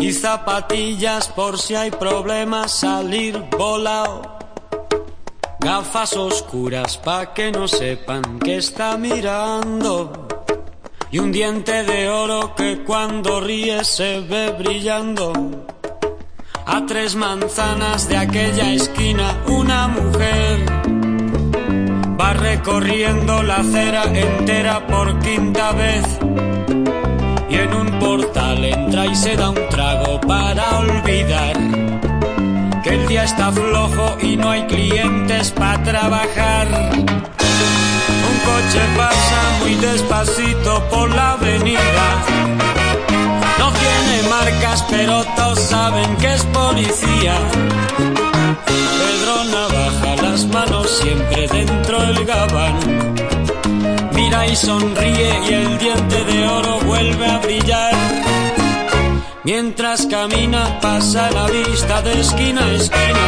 y zapatillas por si hay problemas salir volado. Gafas oscuras pa' que no sepan que está mirando. Y un diente de oro que cuando ríe se ve brillando. A tres manzanas de aquella esquina una mujer va recorriendo la acera entera por quinta vez y en un portal entra y se da un trago para olvidar que el día está flojo y no hay clientes para trabajar. Un coche pasa muy despacito por la avenida. No tiene marcas, pero todos saben que es policía. Pedro Navaja, las manos siempre dentro del gabán mira y sonríe y el diente de oro a brillar. Mientras camina pasa la vista de esquina a esquina.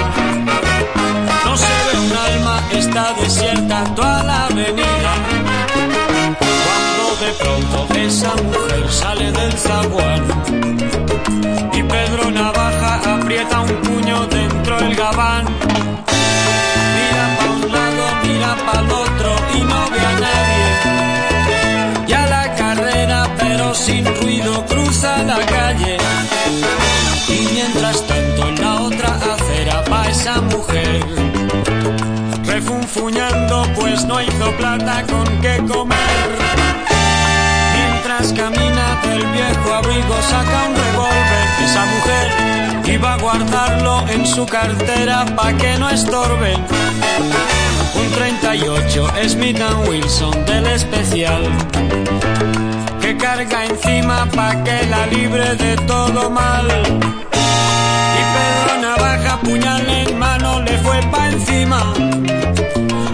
No se ve un alma, está desierta toda la avenida. Cuando de pronto esa mujer sale del zaguán y Pedro Navaja aprieta un puño dentro del gabán. La calle. Y mientras tanto en la otra acera va esa mujer. Refunfuñando, pues no hizo plata con qué comer. Mientras camina del viejo abrigo, saca un revólver. Esa mujer iba a guardarlo en su cartera pa' que no estorbe. Un 38 Smith Wilson del especial carga encima pa' que la libre de todo mal. Y Pedro Navaja, puñal en mano, le fue pa' encima.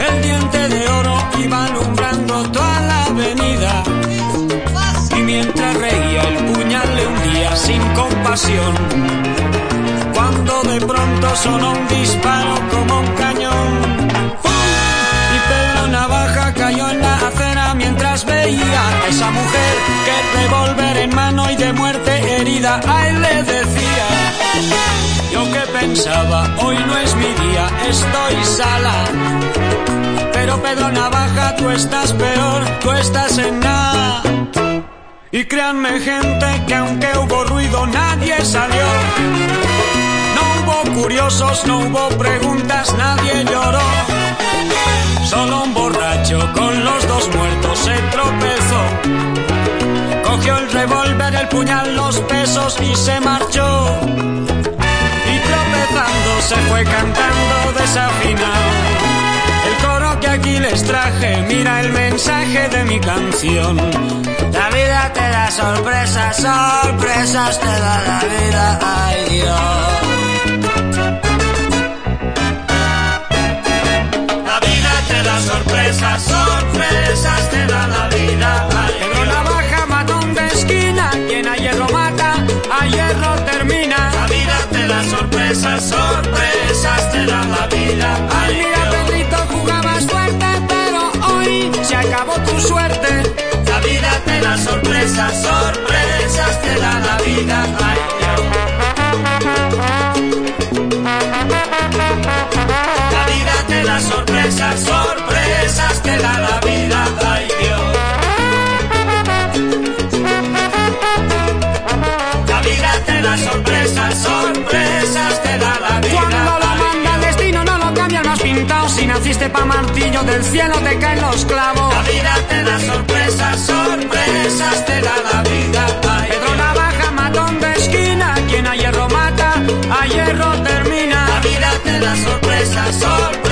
El diente de oro iba alumbrando toda la avenida. Y mientras reía, el puñal le hundía sin compasión. Cuando de pronto sonó un disparo como un cañón. Y Pedro Navaja cayó en la acera mientras veía a esa mujer muerte herida a él le decía. Yo que pensaba, hoy no es mi día, estoy sala. Pero Pedro Navaja, tú estás peor, tú estás en nada. Y créanme gente que aunque hubo ruido nadie salió. No hubo curiosos, no hubo preguntas, nadie lloró. Solo un borracho con Revólver, el puñal, los pesos y se marchó. Y tropezando se fue cantando desafinado. El coro que aquí les traje, mira el mensaje de mi canción. La vida te da sorpresas, sorpresas te da la vida, sorpresas, sorpresas te da la vida. Ay, Mira. Pedrito, jugabas fuerte, pero hoy se acabó tu suerte. La vida te da sorpresas naciste pa' martillo, del cielo te caen los clavos. La vida te da sorpresas, sorpresas te da la vida. Ay, Pedro. Navaja, matón de esquina, quien a hierro mata, a hierro termina. La vida te da sorpresas, sorpresas